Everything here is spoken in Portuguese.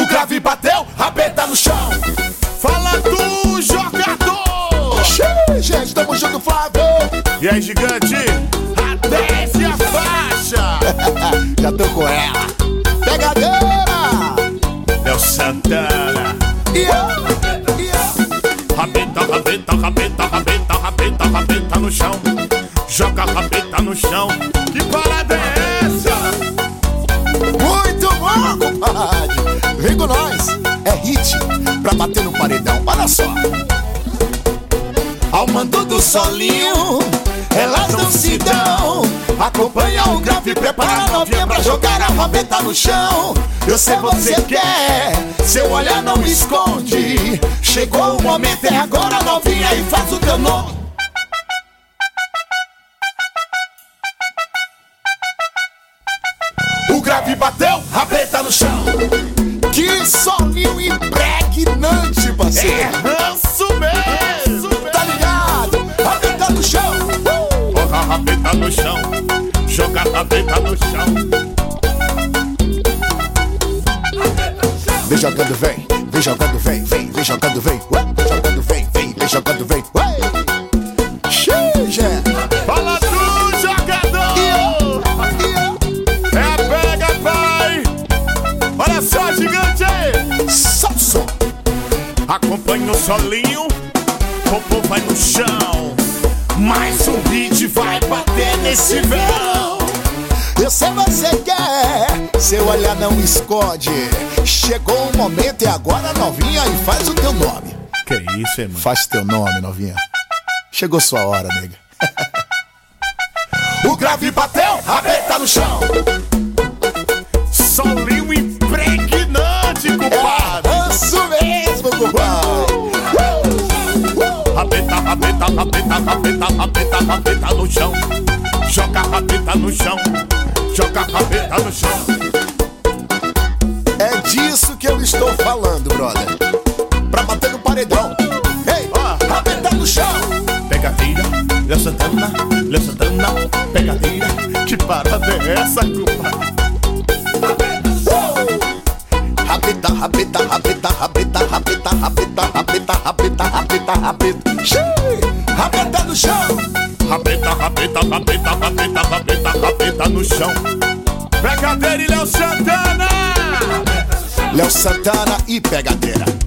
O grave bateu, rabeta no chão. Fala tu, jogador! Xiii, gente, tamo junto, Flávio. E aí, gigante? A desce a faixa! Já tô com ela. Pegadeira. É o Santana. E eu, e. Rabeta, rabeta, rabeta, rabeta, rabeta, rabeta no chão. Joga a rabeta no chão. Que parada é nós. É hit pra bater no paredão. Olha só. Ao mando do solinho, elas não se dão. Acompanha o grave, prepara a novinha pra jogar a rabeta no chão. Eu sei você quer, seu olhar não esconde. Chegou o momento, é agora, novinha, e faz o teu nome. O grave bateu, rabeta no chão. Joga a rabeta no chão. Vem jogando, vem, vem jogando, vem, vem, vem jogando, vem, ué, vem jogando, vem, vem, vem jogando, vem, ué. Xinge! Fala tu, jogador! É a pega, pai! Olha só, gigante! Samson! Acompanha o solinho, popô vai no chão. Mas o beat vai bater nesse verão. Olhar não esconde. Chegou o momento e agora, novinha, e faz o teu nome. Que isso, irmão? Faz teu nome, novinha. Chegou sua hora, nega. o grave bateu, rabeta no chão. Solinho impregnante, compadre. É isso mesmo, compadre. Rabeta, rabeta, rabeta, rabeta, rabeta, rabeta no chão. Joga a rabeta no chão. Joga a rabeta no chão. Estou falando, brother. Pra bater no paredão. Ei, Ah. rabeta no chão. Pegadeira, Léo Santana, Léo Santana, pegadeira. Que parada é essa, compadre? Rabeta, rabeta, rabeta, rabeta, rabeta, rabeta, rabeta, rabeta, rabeta, rabeta. Xiii, Rabeta no chão. Rabeta, rabeta, rabeta, rabeta, rabeta, rabeta no chão. Pegadeira e Léo Santana! Léo Santana e pegadeira.